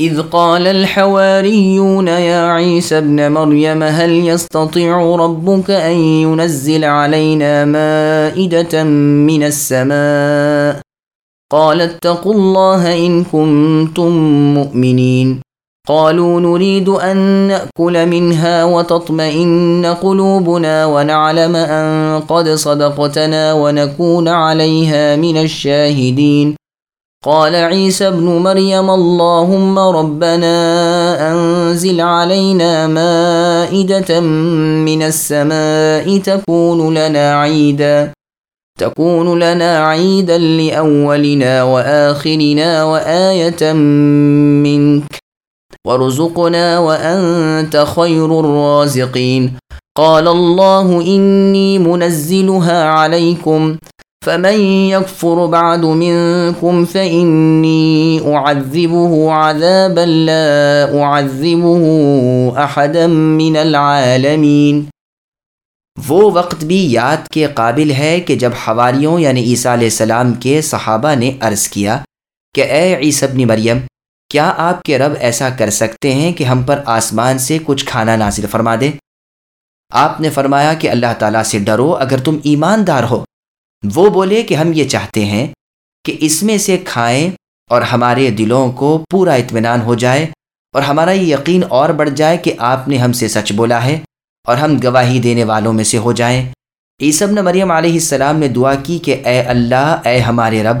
إذ قال الحواريون يا عيسى ابن مريم هل يستطيع ربك أن ينزل علينا مائدة من السماء؟ قال اتقوا الله إن كنتم مؤمنين. قالوا نريد أن نأكل منها وتطمئن قلوبنا ونعلم أن قد صدقتنا ونكون عليها من الشاهدين. قال عيسى ابن مريم اللهم ربنا أنزل علينا مائدة من السماء تكون لنا عيدا تكون لنا عيدا لأولنا وآخرنا وآية منك وارزقنا وأنت خير الرازقين. قال الله إني منزلها عليكم فمن يكفر بعد منكم فإني أعذبه عذابا لا أعذبه أحدا من العالمين۔ وہ وقت بھی یاد کے قابل ہے کہ جب حواریوں یعنی عیسیٰ علیہ السلام کے صحابہ نے عرض کیا کہ اے عیسی ابن مریم، کیا آپ کے رب ایسا کر سکتے ہیں کہ ہم پر آسمان سے کچھ کھانا نازل فرما دے؟ آپ نے فرمایا کہ اللہ تعالیٰ سے ڈرو اگر تم ایماندار ہو۔ وہ بولے کہ ہم یہ چاہتے ہیں کہ اس میں سے کھائیں اور ہمارے دلوں کو پورا اطمینان ہو جائے اور ہمارا یہ یقین اور بڑھ جائے کہ آپ نے ہم سے سچ بولا ہے اور ہم گواہی دینے والوں میں سے ہو جائیں۔ عیسب نے مریم علیہ السلام نے دعا کی کہ اے اللہ، اے ہمارے رب،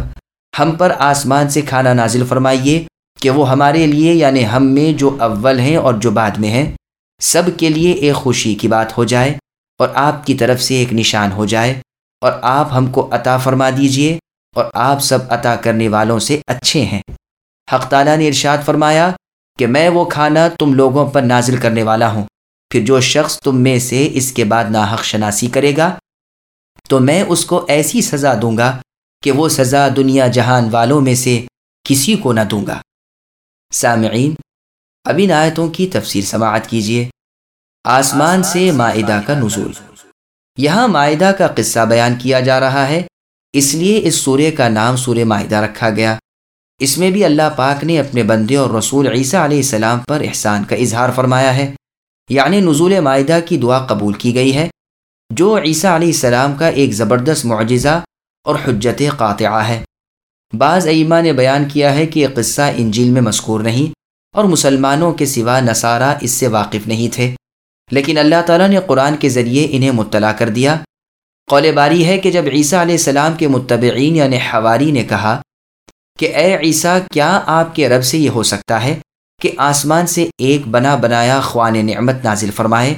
ہم پر آسمان سے کھانا نازل فرمائیے کہ وہ ہمارے لیے یعنی ہم میں جو اول ہیں اور جو بعد میں ہیں، سب کے لیے ایک خوشی کی بات ہو جائے اور آپ کی طرف سے ایک نشان ہو جائے۔ اور آپ ہم کو عطا فرما دیجیے اور آپ سب عطا کرنے والوں سے اچھے ہیں۔ حق تعالیٰ نے ارشاد فرمایا کہ میں وہ کھانا تم لوگوں پر نازل کرنے والا ہوں۔ پھر جو شخص تم میں سے اس کے بعد ناحق شناسی کرے گا، تو میں اس کو ایسی سزا دوں گا کہ وہ سزا دنیا جہان والوں میں سے کسی کو نہ دوں گا۔ سامعین، اب ان آیتوں کی تفسیر سماعت کیجیے آسمان سے معدہ کا نزول۔ یہاں معدہ کا قصہ بیان کیا جا رہا ہے۔ اس لیے اس سورے کا نام سورہ معدہ رکھا گیا۔ اس میں بھی اللہ پاک نے اپنے بندے اور رسول عیسیٰ علیہ السلام پر احسان کا اظہار فرمایا ہے۔ یعنی نزول معدہ کی دعا قبول کی گئی ہے۔ جو عیسیٰ علیہ السلام کا ایک زبردست معجزہ اور حجت قاطعہ ہے۔ بعض ایما نے بیان کیا ہے کہ یہ قصہ انجیل میں مذکور نہیں اور مسلمانوں کے سوا نصارہ اس سے واقف نہیں تھے۔ لیکن اللہ تعالیٰ نے قرآن کے ذریعے انہیں مطلع کر دیا۔ قول باری ہے کہ جب عیسیٰ علیہ السلام کے متبعین یعنی حواری نے کہا کہ اے عیسیٰ، کیا آپ کے رب سے یہ ہو سکتا ہے کہ آسمان سے ایک بنا بنایا خوان نعمت نازل فرمائے؟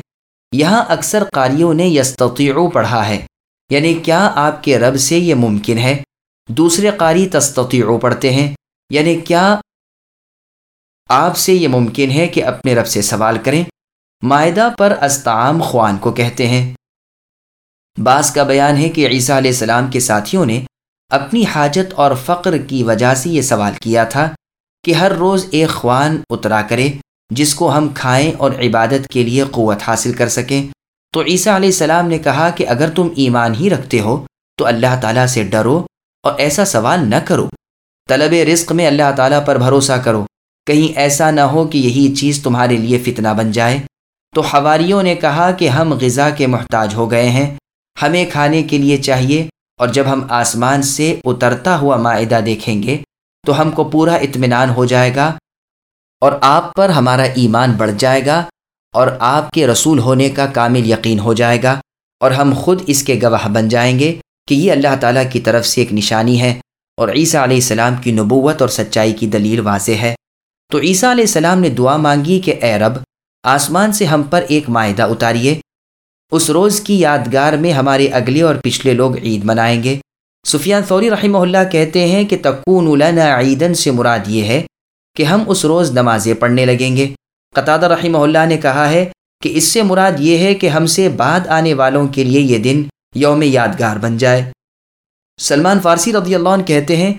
یہاں اکثر قاریوں نے یستطیعو پڑھا ہے۔ یعنی کیا آپ کے رب سے یہ ممکن ہے؟ دوسرے قاری تستطیعو پڑھتے ہیں۔ یعنی کیا آپ سے یہ ممکن ہے کہ اپنے رب سے سوال کریں؟ معدہ پر استعام خوان کو کہتے ہیں۔ بعض کا بیان ہے کہ عیسیٰ علیہ السلام کے ساتھیوں نے اپنی حاجت اور فقر کی وجہ سے یہ سوال کیا تھا کہ ہر روز ایک خوان اترا کرے جس کو ہم کھائیں اور عبادت کے لیے قوت حاصل کر سکیں۔ تو عیسیٰ علیہ السلام نے کہا کہ اگر تم ایمان ہی رکھتے ہو تو اللہ تعالیٰ سے ڈرو اور ایسا سوال نہ کرو۔ طلب رزق میں اللہ تعالیٰ پر بھروسہ کرو۔ کہیں ایسا نہ ہو کہ یہی چیز تمہارے لیے فتنہ بن جائے۔ تو حواریوں نے کہا کہ ہم غذا کے محتاج ہو گئے ہیں، ہمیں کھانے کے لیے چاہیے، اور جب ہم آسمان سے اترتا ہوا معدہ دیکھیں گے، تو ہم کو پورا اطمینان ہو جائے گا، اور آپ پر ہمارا ایمان بڑھ جائے گا، اور آپ کے رسول ہونے کا کامل یقین ہو جائے گا، اور ہم خود اس کے گواہ بن جائیں گے کہ یہ اللہ تعالیٰ کی طرف سے ایک نشانی ہے، اور عیسیٰ علیہ السلام کی نبوت اور سچائی کی دلیل واضح ہے۔ تو عیسیٰ علیہ السلام نے دعا مانگی کہ اے رب آسمان سے ہم پر ایک معاہدہ اتاریے۔ اس روز کی یادگار میں ہمارے اگلے اور پچھلے لوگ عید منائیں گے۔ سفیان ثوری رحمہ اللہ کہتے ہیں کہ تکون لنا عیدن سے مراد یہ ہے کہ ہم اس روز نمازیں پڑھنے لگیں گے۔ قطع رحمہ اللہ نے کہا ہے کہ اس سے مراد یہ ہے کہ ہم سے بعد آنے والوں کے لیے یہ دن یوم یادگار بن جائے۔ سلمان فارسی رضی اللہ عنہ کہتے ہیں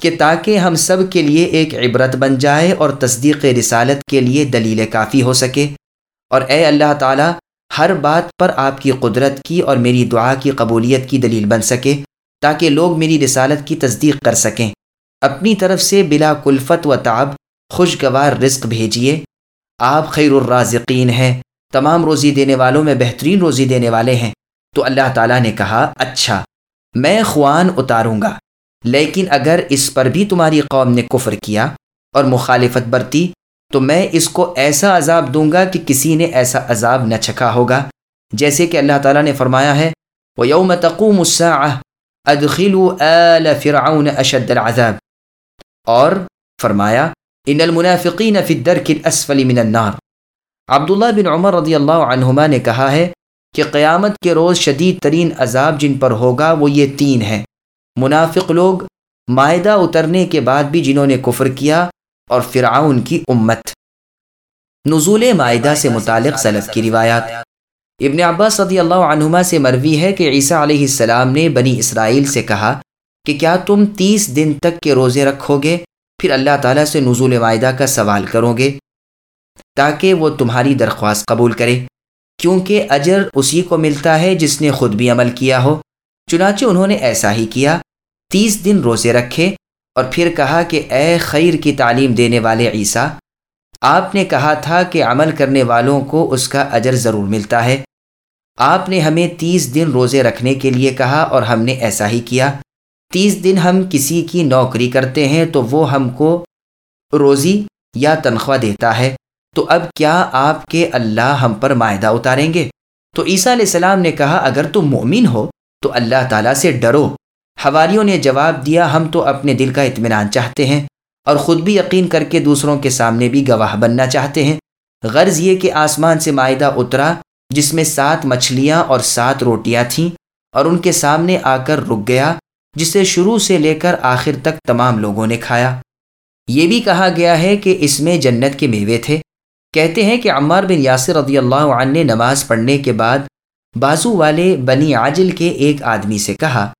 کہ تاکہ ہم سب کے لیے ایک عبرت بن جائے اور تصدیق رسالت کے لیے دلیل کافی ہو سکے۔ اور اے اللہ تعالیٰ، ہر بات پر آپ کی قدرت کی اور میری دعا کی قبولیت کی دلیل بن سکے، تاکہ لوگ میری رسالت کی تصدیق کر سکیں۔ اپنی طرف سے بلا کلفت و تعب، خوشگوار رزق بھیجیے۔ آپ خیر الرازقین ہیں، تمام روزی دینے والوں میں بہترین روزی دینے والے ہیں۔ تو اللہ تعالیٰ نے کہا اچھا میں خوان اتاروں گا۔ لیکن اگر اس پر بھی تمہاری قوم نے کفر کیا اور مخالفت برتی، تو میں اس کو ایسا عذاب دوں گا کہ کسی نے ایسا عذاب نہ چھکا ہوگا۔ جیسے کہ اللہ تعالیٰ نے فرمایا ہے وہ یوم تقوم آل فرعون اشد العذاب۔ اور فرمایا ان المنافقین فی الدرک الاسفل من النار۔ عبداللہ بن عمر رضی اللہ عنہما نے کہا ہے کہ قیامت کے روز شدید ترین عذاب جن پر ہوگا وہ یہ تین ہیں۔ منافق لوگ معدہ اترنے کے بعد بھی جنہوں نے کفر کیا اور فرعون کی امت۔ نزول معدہ سے متعلق سلف کی روایات۔ ابن عباس صدی اللہ عنہما سے مروی ہے کہ عیسیٰ علیہ السلام نے بنی اسرائیل سے کہا کہ کیا تم تیس دن تک کے روزے رکھو گے؟ پھر اللہ تعالیٰ سے نزول معدہ کا سوال کرو گے تاکہ وہ تمہاری درخواست قبول کرے۔ کیونکہ اجر اسی کو ملتا ہے جس نے خود بھی عمل کیا ہو۔ چنانچہ انہوں نے ایسا ہی کیا۔ تیس دن روزے رکھے اور پھر کہا کہ اے خیر کی تعلیم دینے والے عیسیٰ، آپ نے کہا تھا کہ عمل کرنے والوں کو اس کا اجر ضرور ملتا ہے۔ آپ نے ہمیں تیس دن روزے رکھنے کے لیے کہا اور ہم نے ایسا ہی کیا۔ تیس دن ہم کسی کی نوکری کرتے ہیں تو وہ ہم کو روزی یا تنخواہ دیتا ہے۔ تو اب کیا آپ کے اللہ ہم پر معاہدہ اتاریں گے؟ تو عیسیٰ علیہ السلام نے کہا، اگر تم مومن ہو تو اللہ تعالیٰ سے ڈرو۔ حواریوں نے جواب دیا، ہم تو اپنے دل کا اطمینان چاہتے ہیں اور خود بھی یقین کر کے دوسروں کے سامنے بھی گواہ بننا چاہتے ہیں۔ غرض یہ کہ آسمان سے معاہدہ اترا، جس میں سات مچھلیاں اور سات روٹیاں تھیں اور ان کے سامنے آ کر رک گیا، جسے شروع سے لے کر آخر تک تمام لوگوں نے کھایا۔ یہ بھی کہا گیا ہے کہ اس میں جنت کے میوے تھے۔ کہتے ہیں کہ عمار بن یاسر رضی اللہ عنہ نے نماز پڑھنے کے بعد بازو والے بنی عاجل کے ایک آدمی سے کہا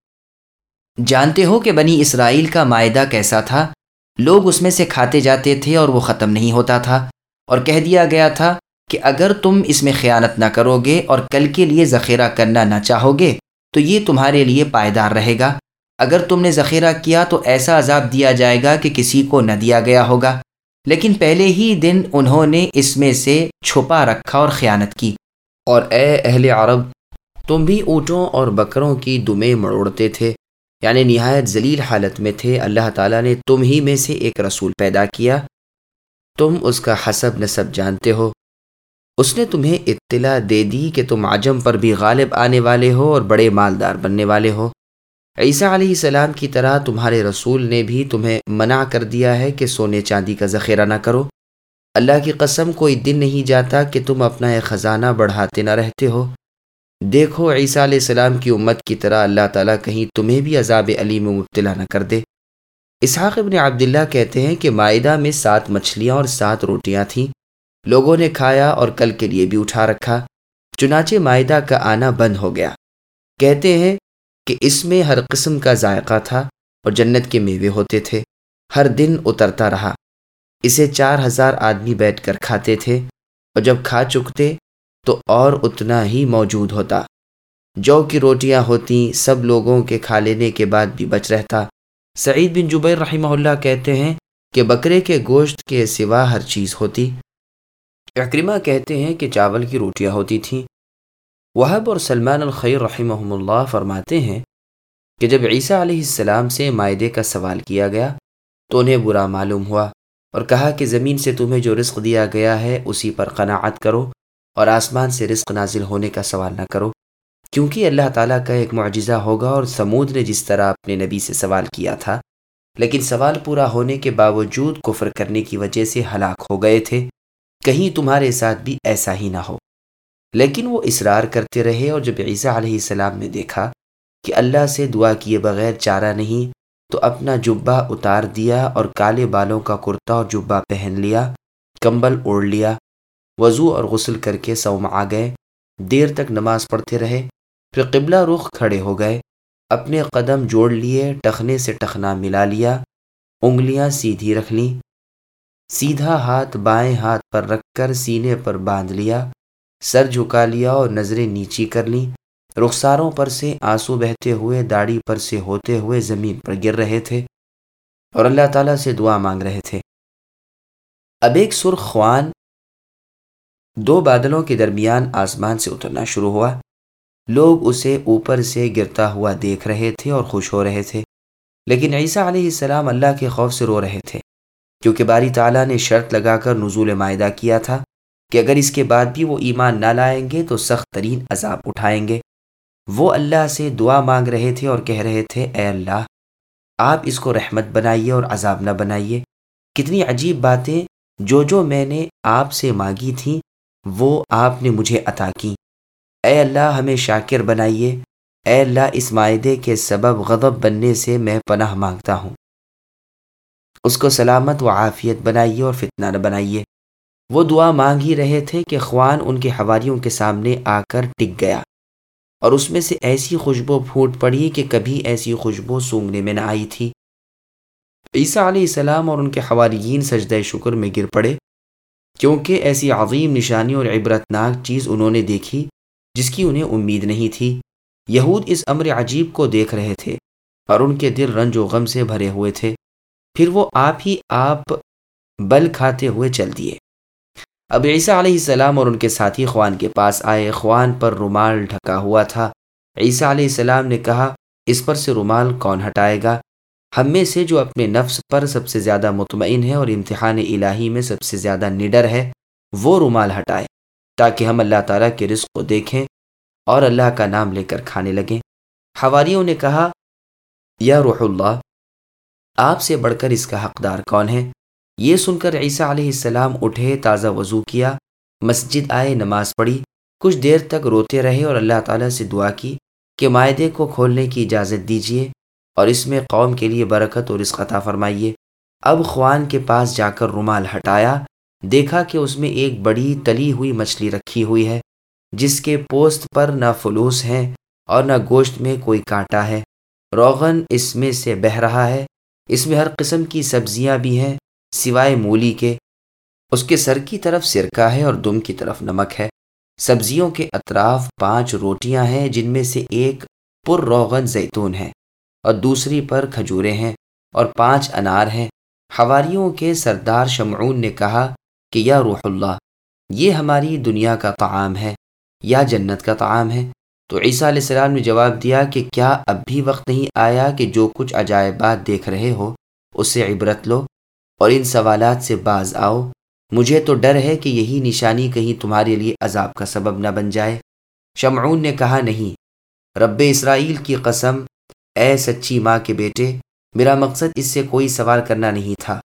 جانتے ہو کہ بنی اسرائیل کا معاہدہ کیسا تھا؟ لوگ اس میں سے کھاتے جاتے تھے اور وہ ختم نہیں ہوتا تھا۔ اور کہہ دیا گیا تھا کہ اگر تم اس میں خیانت نہ کرو گے اور کل کے لیے ذخیرہ کرنا نہ چاہو گے تو یہ تمہارے لیے پائیدار رہے گا۔ اگر تم نے ذخیرہ کیا تو ایسا عذاب دیا جائے گا کہ کسی کو نہ دیا گیا ہوگا۔ لیکن پہلے ہی دن انہوں نے اس میں سے چھپا رکھا اور خیانت کی۔ اور اے اہل عرب، تم بھی اونٹوں اور بکروں کی دمیں مڑوڑتے تھے۔ یعنی نہایت ذلیل حالت میں تھے۔ اللہ تعالیٰ نے تم ہی میں سے ایک رسول پیدا کیا۔ تم اس کا حسب نصب جانتے ہو۔ اس نے تمہیں اطلاع دے دی کہ تم عجم پر بھی غالب آنے والے ہو اور بڑے مالدار بننے والے ہو۔ عیسیٰ علیہ السلام کی طرح تمہارے رسول نے بھی تمہیں منع کر دیا ہے کہ سونے چاندی کا ذخیرہ نہ کرو۔ اللہ کی قسم، کوئی دن نہیں جاتا کہ تم اپنا ایک خزانہ بڑھاتے نہ رہتے ہو۔ دیکھو عیسیٰ علیہ السلام کی امت کی طرح اللہ تعالیٰ کہیں تمہیں بھی عذاب علی میں مبتلا نہ کر دے۔ اسحاق ابن عبداللہ کہتے ہیں کہ معدہ میں سات مچھلیاں اور سات روٹیاں تھیں۔ لوگوں نے کھایا اور کل کے لیے بھی اٹھا رکھا۔ چنانچہ معدہ کا آنا بند ہو گیا۔ کہتے ہیں کہ اس میں ہر قسم کا ذائقہ تھا اور جنت کے میوے ہوتے تھے۔ ہر دن اترتا رہا۔ اسے چار ہزار آدمی بیٹھ کر کھاتے تھے اور جب کھا چکتے تو اور اتنا ہی موجود ہوتا۔ جو کی روٹیاں ہوتی، سب لوگوں کے کھا لینے کے بعد بھی بچ رہتا۔ سعید بن جبیر رحمہ اللہ کہتے ہیں کہ بکرے کے گوشت کے سوا ہر چیز ہوتی۔ اکرمہ کہتے ہیں کہ چاول کی روٹیاں ہوتی تھیں۔ وہب اور سلمان الخیر رحمہ اللہ فرماتے ہیں کہ جب عیسیٰ علیہ السلام سے معدے کا سوال کیا گیا تو انہیں برا معلوم ہوا اور کہا کہ زمین سے تمہیں جو رزق دیا گیا ہے اسی پر قناعت کرو۔ اور آسمان سے رزق نازل ہونے کا سوال نہ کرو، کیونکہ اللہ تعالیٰ کا ایک معجزہ ہوگا اور سمود نے جس طرح اپنے نبی سے سوال کیا تھا، لیکن سوال پورا ہونے کے باوجود کفر کرنے کی وجہ سے ہلاک ہو گئے تھے۔ کہیں تمہارے ساتھ بھی ایسا ہی نہ ہو۔ لیکن وہ اصرار کرتے رہے اور جب عیسیٰ علیہ السلام نے دیکھا کہ اللہ سے دعا کیے بغیر چارہ نہیں، تو اپنا جبہ اتار دیا اور کالے بالوں کا کرتا اور جبہ پہن لیا، کمبل اوڑھ لیا وضو اور غسل کر کے سوم آ گئے۔ دیر تک نماز پڑھتے رہے۔ پھر قبلہ رخ کھڑے ہو گئے۔ اپنے قدم جوڑ لیے، ٹخنے سے ٹخنا ملا لیا۔ انگلیاں سیدھی رکھ لیں۔ سیدھا ہاتھ بائیں ہاتھ پر رکھ کر سینے پر باندھ لیا۔ سر جھکا لیا اور نظریں نیچی کر لیں۔ رخساروں پر سے آنسو بہتے ہوئے، داڑھی پر سے ہوتے ہوئے زمین پر گر رہے تھے اور اللہ تعالیٰ سے دعا مانگ رہے تھے۔ اب ایک سرخ خوان دو بادلوں کے درمیان آسمان سے اترنا شروع ہوا۔ لوگ اسے اوپر سے گرتا ہوا دیکھ رہے تھے اور خوش ہو رہے تھے۔ لیکن عیسیٰ علیہ السلام اللہ کے خوف سے رو رہے تھے۔ کیونکہ باری تعالیٰ نے شرط لگا کر نزول معاہدہ کیا تھا کہ اگر اس کے بعد بھی وہ ایمان نہ لائیں گے تو سخت ترین عذاب اٹھائیں گے۔ وہ اللہ سے دعا مانگ رہے تھے اور کہہ رہے تھے، اے اللہ، آپ اس کو رحمت بنائیے اور عذاب نہ بنائیے۔ کتنی عجیب باتیں جو جو میں نے آپ سے مانگی تھیں وہ آپ نے مجھے عطا کی۔ اے اللہ، ہمیں شاکر بنائیے۔ اے اللہ، اس معاہدے کے سبب غضب بننے سے میں پناہ مانگتا ہوں۔ اس کو سلامت و عافیت بنائیے اور فتنہ نہ بنائیے۔ وہ دعا مانگ ہی رہے تھے کہ خوان ان کے حواریوں کے سامنے آ کر ٹک گیا۔ اور اس میں سے ایسی خوشبو پھوٹ پڑی کہ کبھی ایسی خوشبو سونگنے میں نہ آئی تھی۔ عیسیٰ علیہ السلام اور ان کے حواریین سجدہ شکر میں گر پڑے۔ کیونکہ ایسی عظیم نشانی اور عبرتناک چیز انہوں نے دیکھی جس کی انہیں امید نہیں تھی۔ یہود اس امر عجیب کو دیکھ رہے تھے اور ان کے دل رنج و غم سے بھرے ہوئے تھے۔ پھر وہ آپ ہی آپ بل کھاتے ہوئے چل دیے۔ اب عیسیٰ علیہ السلام اور ان کے ساتھی خوان کے پاس آئے۔ خوان پر رومال ڈھکا ہوا تھا۔ عیسیٰ علیہ السلام نے کہا، اس پر سے رومال کون ہٹائے گا؟ ہم میں سے جو اپنے نفس پر سب سے زیادہ مطمئن ہے اور امتحان الہی میں سب سے زیادہ نڈر ہے، وہ رومال ہٹائے تاکہ ہم اللہ تعالیٰ کے رزق کو دیکھیں اور اللہ کا نام لے کر کھانے لگیں۔ حواریوں نے کہا، یا روح اللہ، آپ سے بڑھ کر اس کا حقدار کون ہے؟ یہ سن کر عیسیٰ علیہ السلام اٹھے، تازہ وضو کیا، مسجد آئے، نماز پڑھی۔ کچھ دیر تک روتے رہے اور اللہ تعالیٰ سے دعا کی کہ معاہدے کو کھولنے کی اجازت دیجیے اور اس میں قوم کے لیے برکت اور اس قطع فرمائیے۔ اب خوان کے پاس جا کر رومال ہٹایا، دیکھا کہ اس میں ایک بڑی تلی ہوئی مچھلی رکھی ہوئی ہے، جس کے پوست پر نہ فلوس ہیں اور نہ گوشت میں کوئی کانٹا ہے۔ روغن اس میں سے بہہ رہا ہے۔ اس میں ہر قسم کی سبزیاں بھی ہیں، سوائے مولی کے۔ اس کے سر کی طرف سرکہ ہے اور دم کی طرف نمک ہے۔ سبزیوں کے اطراف پانچ روٹیاں ہیں، جن میں سے ایک پر روغن زیتون ہے۔ اور دوسری پر کھجورے ہیں اور پانچ انار ہیں۔ حواریوں کے سردار شمعون نے کہا کہ، یا روح اللہ، یہ ہماری دنیا کا تعام ہے یا جنت کا تعام ہے؟ تو عیسیٰ علیہ السلام نے جواب دیا کہ، کیا اب بھی وقت نہیں آیا کہ جو کچھ عجائبات دیکھ رہے ہو، اس سے عبرت لو اور ان سوالات سے باز آؤ۔ مجھے تو ڈر ہے کہ یہی نشانی کہیں تمہارے لیے عذاب کا سبب نہ بن جائے۔ شمعون نے کہا، نہیں، رب اسرائیل کی قسم اے سچی ماں کے بیٹے، میرا مقصد اس سے کوئی سوال کرنا نہیں تھا۔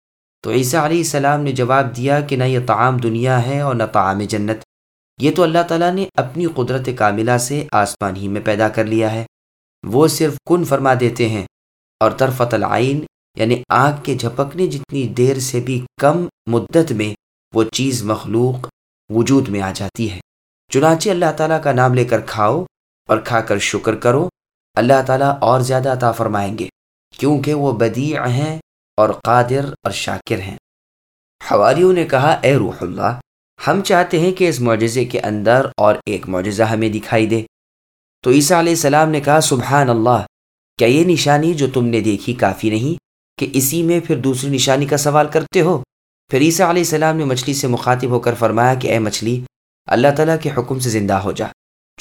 تو عیسیٰ علیہ السلام نے جواب دیا کہ نہ یہ تعام دنیا ہے اور نہ تعام جنت۔ یہ تو اللہ تعالیٰ نے اپنی قدرت کاملہ سے آسمان ہی میں پیدا کر لیا ہے۔ وہ صرف کن فرما دیتے ہیں۔ اور طرفت العین یعنی آگ کے جھپکنے جتنی دیر سے بھی کم مدت میں وہ چیز مخلوق وجود میں آ جاتی ہے۔ چنانچہ اللہ تعالیٰ کا نام لے کر کھاؤ اور کھا کر شکر کرو۔ اللہ تعالیٰ اور زیادہ عطا فرمائیں گے، کیونکہ وہ بدیع ہیں اور قادر اور شاکر ہیں۔ حواریوں نے کہا، اے روح اللہ، ہم چاہتے ہیں کہ اس معجزے کے اندر اور ایک معجزہ ہمیں دکھائی دے۔ تو عیسیٰ علیہ السلام نے کہا، سبحان اللہ، کیا یہ نشانی جو تم نے دیکھی کافی نہیں کہ اسی میں پھر دوسری نشانی کا سوال کرتے ہو؟ پھر عیسیٰ علیہ السلام نے مچھلی سے مخاطب ہو کر فرمایا کہ، اے مچھلی، اللہ تعالیٰ کے حکم سے زندہ ہو جا۔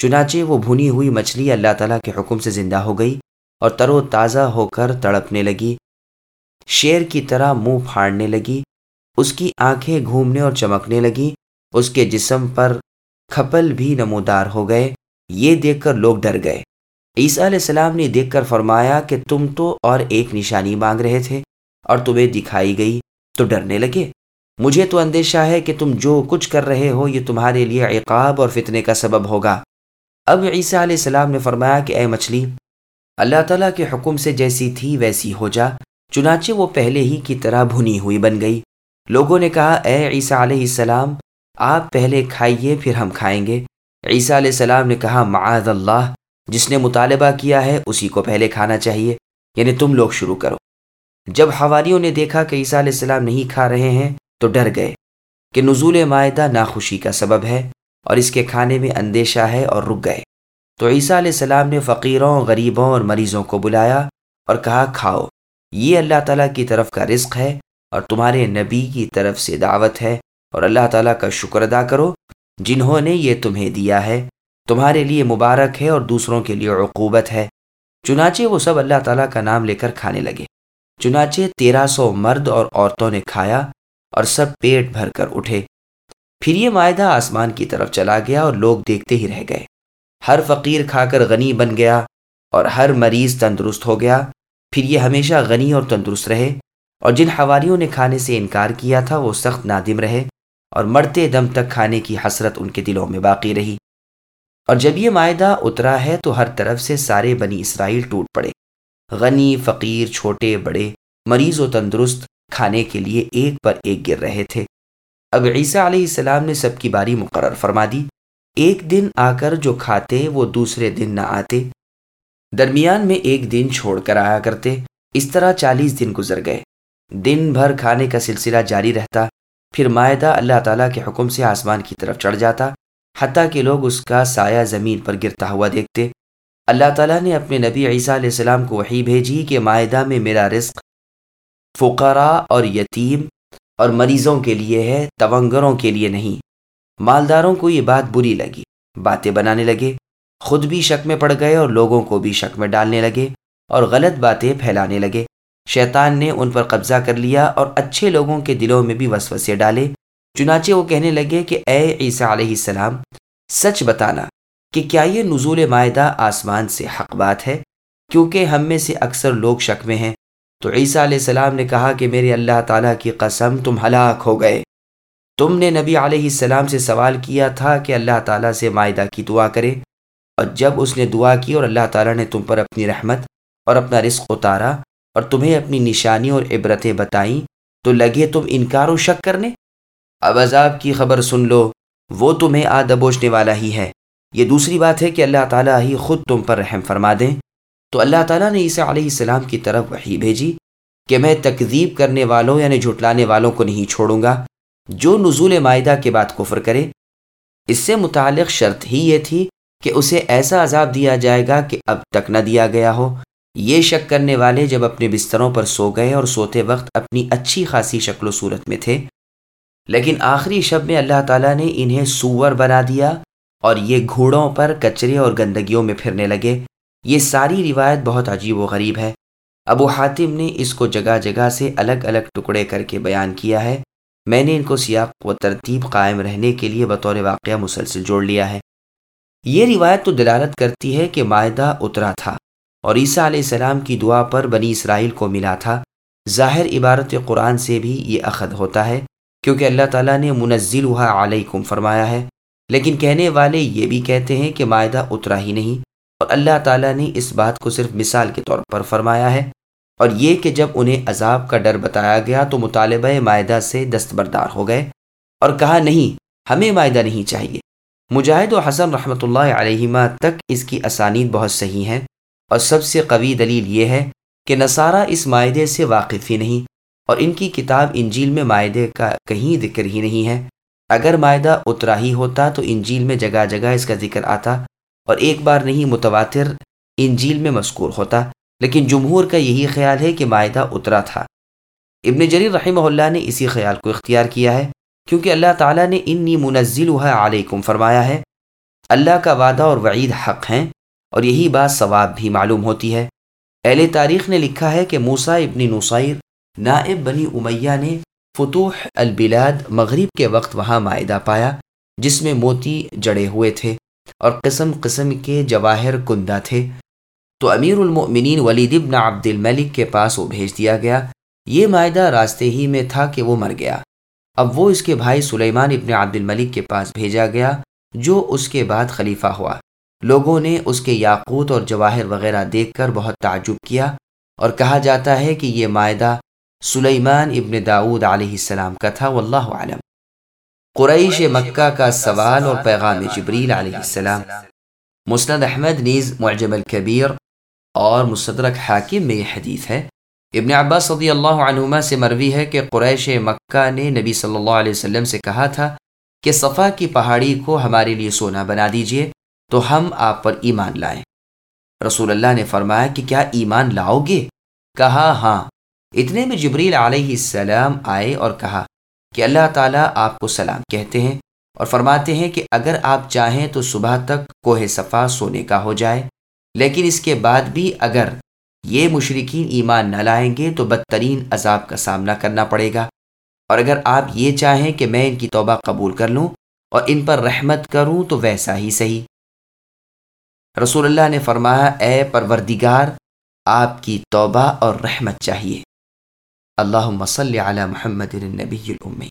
چنانچہ وہ بھنی ہوئی مچھلی اللہ تعالیٰ کے حکم سے زندہ ہو گئی اور تر و تازہ ہو کر تڑپنے لگی، شیر کی طرح منہ پھاڑنے لگی، اس کی آنکھیں گھومنے اور چمکنے لگی، اس کے جسم پر کھپل بھی نمودار ہو گئے، یہ دیکھ کر لوگ ڈر گئے۔ عیسیٰ علیہ السلام نے دیکھ کر فرمایا کہ تم تو اور ایک نشانی مانگ رہے تھے اور تمہیں دکھائی گئی، تو ڈرنے لگے۔ مجھے تو اندیشہ ہے کہ تم جو کچھ کر رہے ہو، یہ تمہارے لیے عقاب اور فتنے کا سبب ہوگا۔ اب عیسیٰ علیہ السلام نے فرمایا کہ اے مچھلی، اللہ تعالیٰ کے حکم سے جیسی تھی ویسی ہو جا، چنانچہ وہ پہلے ہی کی طرح بھنی ہوئی بن گئی۔ لوگوں نے کہا، اے عیسیٰ علیہ السلام، آپ پہلے کھائیے پھر ہم کھائیں گے۔ عیسیٰ علیہ السلام نے کہا، معاذ اللہ، جس نے مطالبہ کیا ہے، اسی کو پہلے کھانا چاہیے یعنی تم لوگ شروع کرو۔ جب حواریوں نے دیکھا کہ عیسیٰ علیہ السلام نہیں کھا رہے ہیں، تو ڈر گئے کہ نزول معاہدہ ناخوشی کا سبب ہے۔ اور اس کے کھانے میں اندیشہ ہے اور رک گئے۔ تو عیسیٰ علیہ السلام نے فقیروں، غریبوں اور مریضوں کو بلایا اور کہا، کھاؤ، یہ اللہ تعالیٰ کی طرف کا رزق ہے اور تمہارے نبی کی طرف سے دعوت ہے اور اللہ تعالیٰ کا شکر ادا کرو جنہوں نے یہ تمہیں دیا ہے۔ تمہارے لیے مبارک ہے اور دوسروں کے لیے عقوبت ہے۔ چنانچہ وہ سب اللہ تعالیٰ کا نام لے کر کھانے لگے۔ چنانچہ تیرہ سو مرد اور عورتوں نے کھایا اور سب پیٹ بھر کر اٹھے۔ پھر یہ معاہدہ آسمان کی طرف چلا گیا اور لوگ دیکھتے ہی رہ گئے۔ ہر فقیر کھا کر غنی بن گیا اور ہر مریض تندرست ہو گیا۔ پھر یہ ہمیشہ غنی اور تندرست رہے اور جن حواریوں نے کھانے سے انکار کیا تھا وہ سخت نادم رہے اور مرتے دم تک کھانے کی حسرت ان کے دلوں میں باقی رہی۔ اور جب یہ معاہدہ اترا ہے تو ہر طرف سے سارے بنی اسرائیل ٹوٹ پڑے۔ غنی، فقیر، چھوٹے، بڑے، مریض و تندرست کھانے کے لیے ایک پر ایک گر رہے تھے۔ اب عیسیٰ علیہ السلام نے سب کی باری مقرر فرما دی۔ ایک دن آ کر جو کھاتے وہ دوسرے دن نہ آتے۔ درمیان میں ایک دن چھوڑ کر آیا کرتے۔ اس طرح چالیس دن گزر گئے۔ دن بھر کھانے کا سلسلہ جاری رہتا۔ پھر معاہدہ اللہ تعالیٰ کے حکم سے آسمان کی طرف چڑھ جاتا۔ حتیٰ کہ لوگ اس کا سایہ زمین پر گرتا ہوا دیکھتے۔ اللہ تعالیٰ نے اپنے نبی عیسیٰ علیہ السلام کو وہی بھیجی کہ معاہدہ میں میرا رزق فقراء اور یتیم اور مریضوں کے لیے ہے، تونگروں کے لیے نہیں۔ مالداروں کو یہ بات بری لگی۔ باتیں بنانے لگے۔ خود بھی شک میں پڑ گئے اور لوگوں کو بھی شک میں ڈالنے لگے۔ اور غلط باتیں پھیلانے لگے۔ شیطان نے ان پر قبضہ کر لیا اور اچھے لوگوں کے دلوں میں بھی وسوسے ڈالے۔ چنانچہ وہ کہنے لگے کہ اے عیسیٰ علیہ السلام، سچ بتانا کہ کیا یہ نزول معاہدہ آسمان سے حق بات ہے؟ کیونکہ ہم میں سے اکثر لوگ شک میں ہیں۔ تو عیسیٰ علیہ السلام نے کہا کہ میرے اللہ تعالیٰ کی قسم، تم ہلاک ہو گئے۔ تم نے نبی علیہ السلام سے سوال کیا تھا کہ اللہ تعالیٰ سے معاہدہ کی دعا کرے۔ اور جب اس نے دعا کی اور اللہ تعالیٰ نے تم پر اپنی رحمت اور اپنا رزق اتارا اور تمہیں اپنی نشانی اور عبرتیں بتائیں، تو لگے تم انکار و شک کرنے۔ اب عذاب کی خبر سن لو، وہ تمہیں آ دبوچنے والا ہی ہے۔ یہ دوسری بات ہے کہ اللہ تعالیٰ ہی خود تم پر رحم فرما دیں۔ تو اللہ تعالیٰ نے عیسیٰ علیہ السلام کی طرف وہی بھیجی کہ میں تکذیب کرنے والوں یعنی جھٹلانے والوں کو نہیں چھوڑوں گا، جو نزول معاہدہ کے بعد کفر کرے۔ اس سے متعلق شرط ہی یہ تھی کہ اسے ایسا عذاب دیا جائے گا کہ اب تک نہ دیا گیا ہو۔ یہ شک کرنے والے جب اپنے بستروں پر سو گئے اور سوتے وقت اپنی اچھی خاصی شکل و صورت میں تھے۔ لیکن آخری شب میں اللہ تعالیٰ نے انہیں سور بنا دیا اور یہ گھوڑوں پر، کچرے اور گندگیوں میں پھرنے لگے۔ یہ ساری روایت بہت عجیب و غریب ہے۔ ابو حاتم نے اس کو جگہ جگہ سے الگ الگ ٹکڑے کر کے بیان کیا ہے۔ میں نے ان کو سیاق و ترتیب قائم رہنے کے لیے بطور واقعہ مسلسل جوڑ لیا ہے۔ یہ روایت تو دلالت کرتی ہے کہ معاہدہ اترا تھا اور عیسیٰ علیہ السلام کی دعا پر بنی اسرائیل کو ملا تھا۔ ظاہر عبارت قرآن سے بھی یہ اخذ ہوتا ہے کیونکہ اللہ تعالیٰ نے منزل ہوا علیکم فرمایا ہے۔ لیکن کہنے والے یہ بھی کہتے ہیں کہ معاہدہ اترا ہی نہیں۔ اللہ تعالیٰ نے اس بات کو صرف مثال کے طور پر فرمایا ہے اور یہ کہ جب انہیں عذاب کا ڈر بتایا گیا تو مطالبہ معاہدہ سے دستبردار ہو گئے اور کہا نہیں، ہمیں معاہدہ نہیں چاہیے۔ مجاہد و حسن رحمۃ اللہ علیہما تک اس کی اسانید بہت صحیح ہیں اور سب سے قوی دلیل یہ ہے کہ نصارہ اس معاہدے سے واقف ہی نہیں اور ان کی کتاب انجیل میں معاہدے کا کہیں ذکر ہی نہیں ہے۔ اگر معاہدہ اترا ہی ہوتا تو انجیل میں جگہ جگہ اس کا ذکر آتا اور ایک بار نہیں متواتر انجیل میں مذکور ہوتا، لیکن جمہور کا یہی خیال ہے کہ معاہدہ اترا تھا۔ ابن جریر رحمہ اللہ نے اسی خیال کو اختیار کیا ہے، کیونکہ اللہ تعالیٰ نے انی منزل علیکم فرمایا ہے، اللہ کا وعدہ اور وعید حق ہیں، اور یہی بات ثواب بھی معلوم ہوتی ہے۔ اہل تاریخ نے لکھا ہے کہ موسا ابن نصیر نائب بنی امیہ نے فتوح البلاد مغرب کے وقت وہاں معاہدہ پایا، جس میں موتی جڑے ہوئے تھے۔ اور قسم قسم کے جواہر کندہ تھے۔ تو امیر المؤمنین ولید ابن عبد الملک کے پاس وہ بھیج دیا گیا۔ یہ معاہدہ راستے ہی میں تھا کہ وہ مر گیا۔ اب وہ اس کے بھائی سلیمان ابن عبد الملک کے پاس بھیجا گیا، جو اس کے بعد خلیفہ ہوا۔ لوگوں نے اس کے یاقوت اور جواہر وغیرہ دیکھ کر بہت تعجب کیا اور کہا جاتا ہے کہ یہ معاہدہ سلیمان ابن داود علیہ السلام کا تھا، واللہ علم قریش مکہ کا سوال اور پیغام جبریل علیہ السلام۔ مسند احمد نیز معجم الکبیر اور مصدرک حاکم میں یہ حدیث ہے۔ ابن عباس صدی اللہ عنہما سے مروی ہے کہ قریش مکہ نے نبی صلی اللہ علیہ وسلم سے کہا تھا کہ صفا کی پہاڑی کو ہمارے لیے سونا بنا دیجیے تو ہم آپ پر ایمان لائیں۔ رسول اللہ نے فرمایا کہ کیا ایمان لاؤ گے؟ کہا ہاں۔ اتنے میں جبریل علیہ السلام آئے اور کہا کہ اللہ تعالیٰ آپ کو سلام کہتے ہیں اور فرماتے ہیں کہ اگر آپ چاہیں تو صبح تک کوہ صفا سونے کا ہو جائے، لیکن اس کے بعد بھی اگر یہ مشرقین ایمان نہ لائیں گے تو بدترین عذاب کا سامنا کرنا پڑے گا۔ اور اگر آپ یہ چاہیں کہ میں ان کی توبہ قبول کر لوں اور ان پر رحمت کروں تو ویسا ہی صحیح۔ رسول اللہ نے فرمایا، اے پروردگار، آپ کی توبہ اور رحمت چاہیے۔ اللهم صل على محمد النبي الأمي.